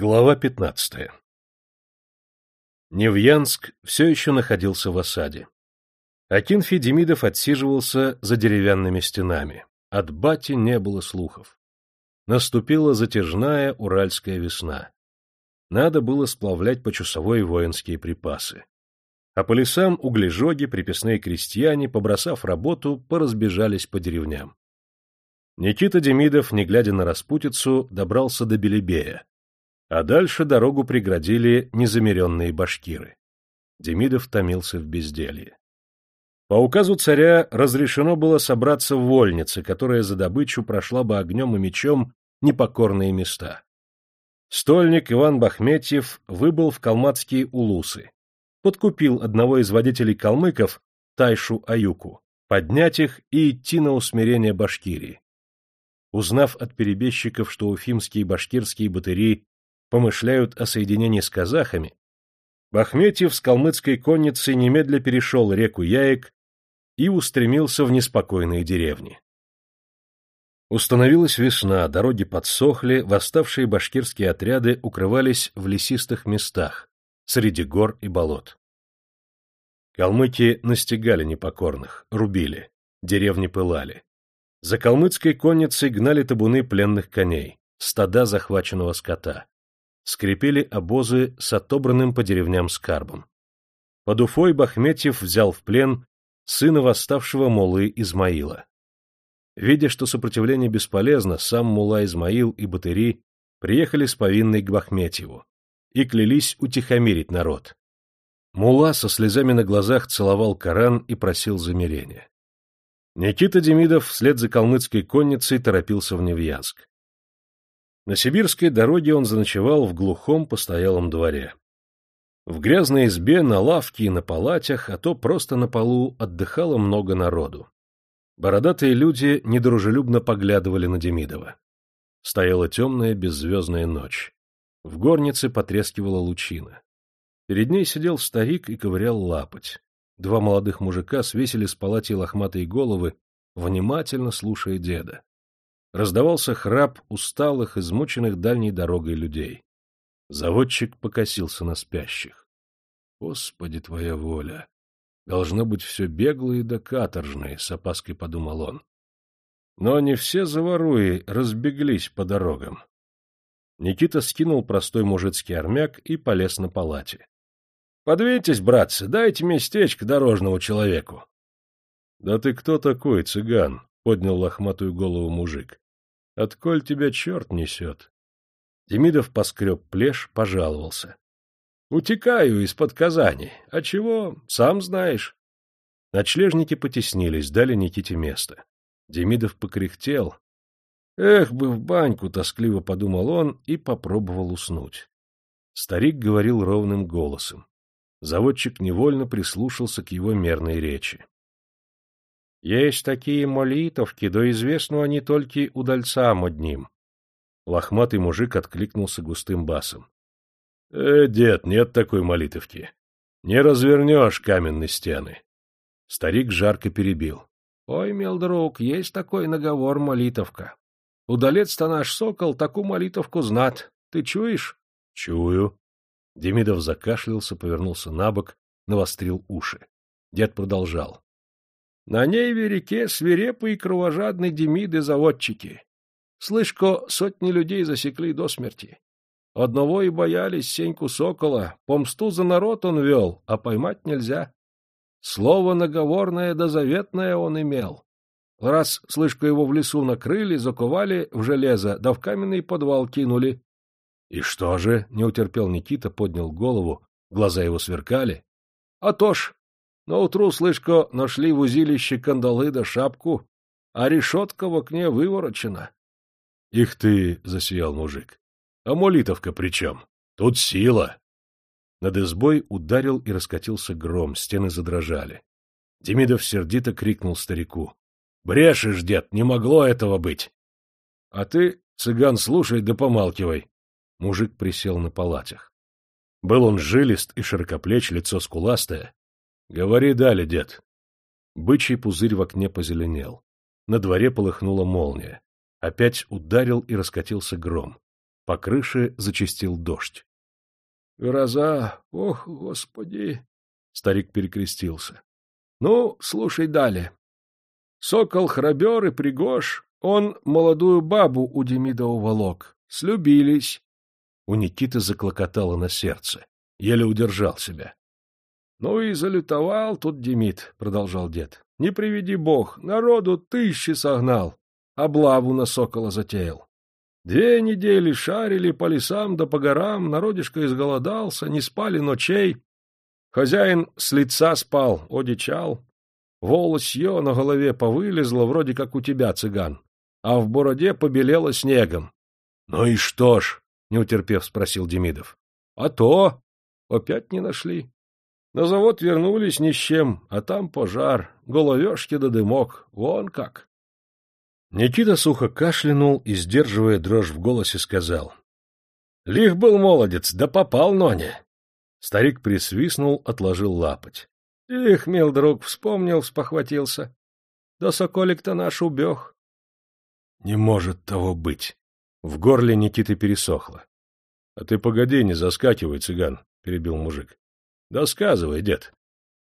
Глава 15 Невьянск все еще находился в осаде. Акинфий Демидов отсиживался за деревянными стенами. От бати не было слухов. Наступила затяжная уральская весна. Надо было сплавлять по часовой воинские припасы. А по лесам углежоги, приписные крестьяне, побросав работу, поразбежались по деревням. Никита Демидов, не глядя на распутицу, добрался до Белебея, а дальше дорогу преградили незамеренные башкиры. Демидов томился в безделье. По указу царя разрешено было собраться в вольнице, которая за добычу прошла бы огнем и мечом непокорные места. Стольник Иван Бахметьев выбыл в калматские улусы, подкупил одного из водителей калмыков, Тайшу Аюку, поднять их и идти на усмирение Башкирии. Узнав от перебежчиков, что уфимские башкирские батыри помышляют о соединении с казахами, Бахметьев с калмыцкой конницей немедля перешел реку Яек и устремился в неспокойные деревни. Установилась весна, дороги подсохли, восставшие башкирские отряды укрывались в лесистых местах, среди гор и болот. Калмыки настигали непокорных, рубили, деревни пылали. За калмыцкой конницей гнали табуны пленных коней, стада захваченного скота скрипели обозы с отобранным по деревням скарбом. Под Уфой Бахметьев взял в плен сына восставшего Мулы Измаила. Видя, что сопротивление бесполезно, сам Мула Измаил и Батыри приехали с повинной к Бахметьеву и клялись утихомирить народ. Мула со слезами на глазах целовал Коран и просил замирения. Никита Демидов вслед за калмыцкой конницей торопился в Невьянск. На сибирской дороге он заночевал в глухом постоялом дворе. В грязной избе, на лавке и на палатях, а то просто на полу отдыхало много народу. Бородатые люди недружелюбно поглядывали на Демидова. Стояла темная беззвездная ночь. В горнице потрескивала лучина. Перед ней сидел старик и ковырял лапоть. Два молодых мужика свесили с палати лохматые головы, внимательно слушая деда. Раздавался храп усталых, измученных дальней дорогой людей. Заводчик покосился на спящих. Господи, твоя воля! Должно быть все беглые да каторжные, — с опаской подумал он. Но не все заворуи разбеглись по дорогам. Никита скинул простой мужицкий армяк и полез на палате. — Подвиньтесь, братцы, дайте местечко дорожному человеку. — Да ты кто такой, цыган? — поднял лохматую голову мужик. — Отколь тебя черт несет? Демидов поскреб плешь, пожаловался. — Утекаю из-под Казани. А чего, сам знаешь. Ночлежники потеснились, дали Никите место. Демидов покряхтел. Эх бы в баньку, тоскливо подумал он и попробовал уснуть. Старик говорил ровным голосом. Заводчик невольно прислушался к его мерной речи. Есть такие молитовки, да известно они только удальцам одним. Лохматый мужик откликнулся густым басом. — Э, дед, нет такой молитовки. Не развернешь каменные стены. Старик жарко перебил. — Ой, мил друг, есть такой наговор молитовка. Удалец-то наш сокол такую молитовку знат. Ты чуешь? — Чую. Демидов закашлялся, повернулся на бок, навострил уши. Дед продолжал. На Нейве реке свирепые кровожадные демиды-заводчики. Слышко, сотни людей засекли до смерти. Одного и боялись Сеньку Сокола, помсту за народ он вел, а поймать нельзя. Слово наговорное да заветное он имел. Раз, слышко, его в лесу накрыли, заковали в железо, да в каменный подвал кинули. — И что же? — не утерпел Никита, поднял голову, глаза его сверкали. — А то ж, Наутру, слышко, нашли в узилище кандалы да шапку, а решетка в окне выворочена. — Их ты, — засиял мужик, — а молитовка при чем? Тут сила. Над избой ударил и раскатился гром, стены задрожали. Демидов сердито крикнул старику. — Брешешь, дед, не могло этого быть! — А ты, цыган, слушай да помалкивай. Мужик присел на палатях. Был он жилист и широкоплеч, лицо скуластое, — Говори далее, дед. Бычий пузырь в окне позеленел. На дворе полыхнула молния. Опять ударил и раскатился гром. По крыше зачастил дождь. — Гроза, ох, господи! — старик перекрестился. — Ну, слушай далее. Сокол храбер и пригож, он молодую бабу у Демида уволок. Слюбились. У Никиты заклокотало на сердце. Еле удержал себя. — Ну и залютовал тут Демид, — продолжал дед. — Не приведи бог, народу тысячи согнал, облаву на сокола затеял. Две недели шарили по лесам да по горам, народишко изголодался, не спали ночей. Хозяин с лица спал, одичал. Волосье на голове повылезло, вроде как у тебя, цыган, а в бороде побелело снегом. — Ну и что ж? — не утерпев, спросил Демидов. — А то! Опять не нашли. На завод вернулись ни с чем, а там пожар, головешки да дымок, вон как. Никита сухо кашлянул и, сдерживая дрожь в голосе, сказал. — Лих был молодец, да попал Ноне. Старик присвистнул, отложил лапоть. — Их, мил друг, вспомнил, спохватился. Да соколик-то наш убег. — Не может того быть. В горле Никиты пересохло. — А ты погоди, не заскакивай, цыган, — перебил мужик. — Досказывай, дед.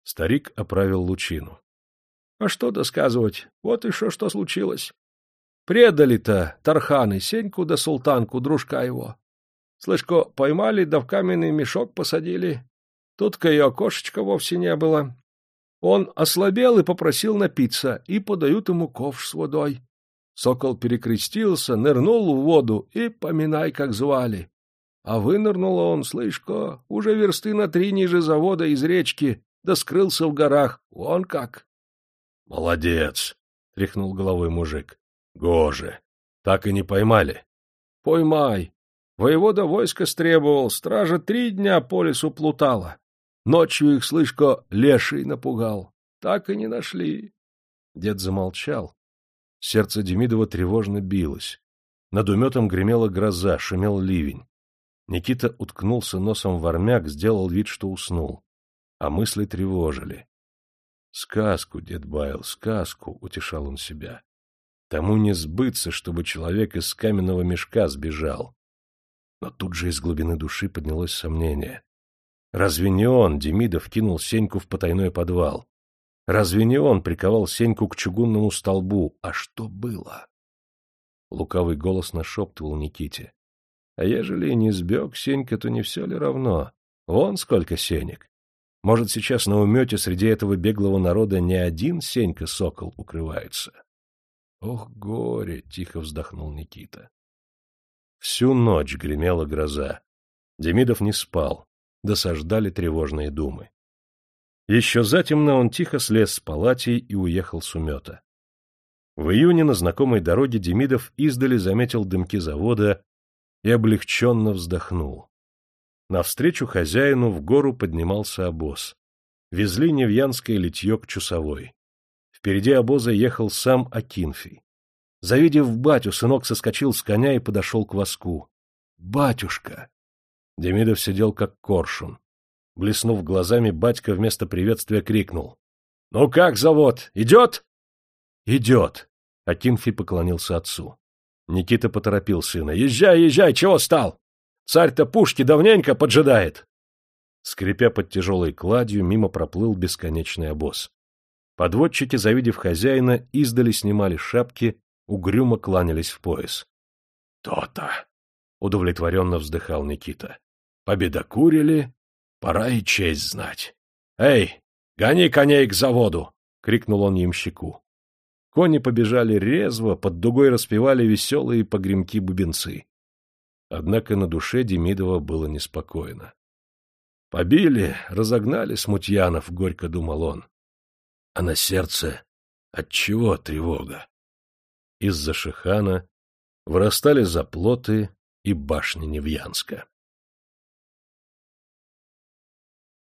Старик оправил лучину. — А что досказывать? Вот что, что случилось. Предали-то Тарханы Сеньку да Султанку, дружка его. Слышко, поймали, да в каменный мешок посадили. Тут-ка и окошечка вовсе не было. Он ослабел и попросил напиться, и подают ему ковш с водой. Сокол перекрестился, нырнул в воду и поминай, как звали. А вынырнул он, слышко, уже версты на три ниже завода из речки, да скрылся в горах. Вон как. — Молодец! — тряхнул головой мужик. Гоже. Так и не поймали. Поймай. Воевода войска стребовал, стража три дня по лесу плутала. Ночью их, слышко, леший напугал. Так и не нашли. Дед замолчал. Сердце Демидова тревожно билось. Над уметом гремела гроза, шумел ливень. Никита уткнулся носом в армяк, сделал вид, что уснул. А мысли тревожили. «Сказку, дед Байл, сказку!» — утешал он себя. Тому не сбыться, чтобы человек из каменного мешка сбежал. Но тут же из глубины души поднялось сомнение. Разве не он, Демидов, кинул Сеньку в потайной подвал? Разве не он приковал Сеньку к чугунному столбу? А что было? Лукавый голос нашептывал Никите. А ежели не сбег Сенька, то не все ли равно? Вон сколько Сенек. Может, сейчас на умете среди этого беглого народа не один Сенька-сокол укрывается? Ох, горе! — тихо вздохнул Никита. Всю ночь гремела гроза. Демидов не спал, досаждали тревожные думы. Еще затемно он тихо слез с палатей и уехал с умета. В июне на знакомой дороге Демидов издали заметил дымки завода и облегченно вздохнул. Навстречу хозяину в гору поднимался обоз. Везли невьянское литье к Чусовой. Впереди обоза ехал сам Акинфий. Завидев батю, сынок соскочил с коня и подошел к воску. «Батюшка!» Демидов сидел как коршун. Блеснув глазами, батька вместо приветствия крикнул. — Ну как завод? Идет? — Идет. Акинфий поклонился отцу. Никита поторопил сына. — Езжай, езжай, чего стал? Царь-то пушки давненько поджидает. Скрипя под тяжелой кладью, мимо проплыл бесконечный обоз. Подводчики, завидев хозяина, издали снимали шапки, угрюмо кланялись в пояс. «То-то!» — удовлетворенно вздыхал Никита. «Победокурили, пора и честь знать. Эй, гони коней к заводу!» — крикнул он ямщику. Кони побежали резво, под дугой распевали веселые погремки-бубенцы. Однако на душе Демидова было неспокойно. «Побили, разогнали смутьянов», — горько думал он а на сердце отчего тревога? Из-за Шихана вырастали заплоты и башни Невьянска.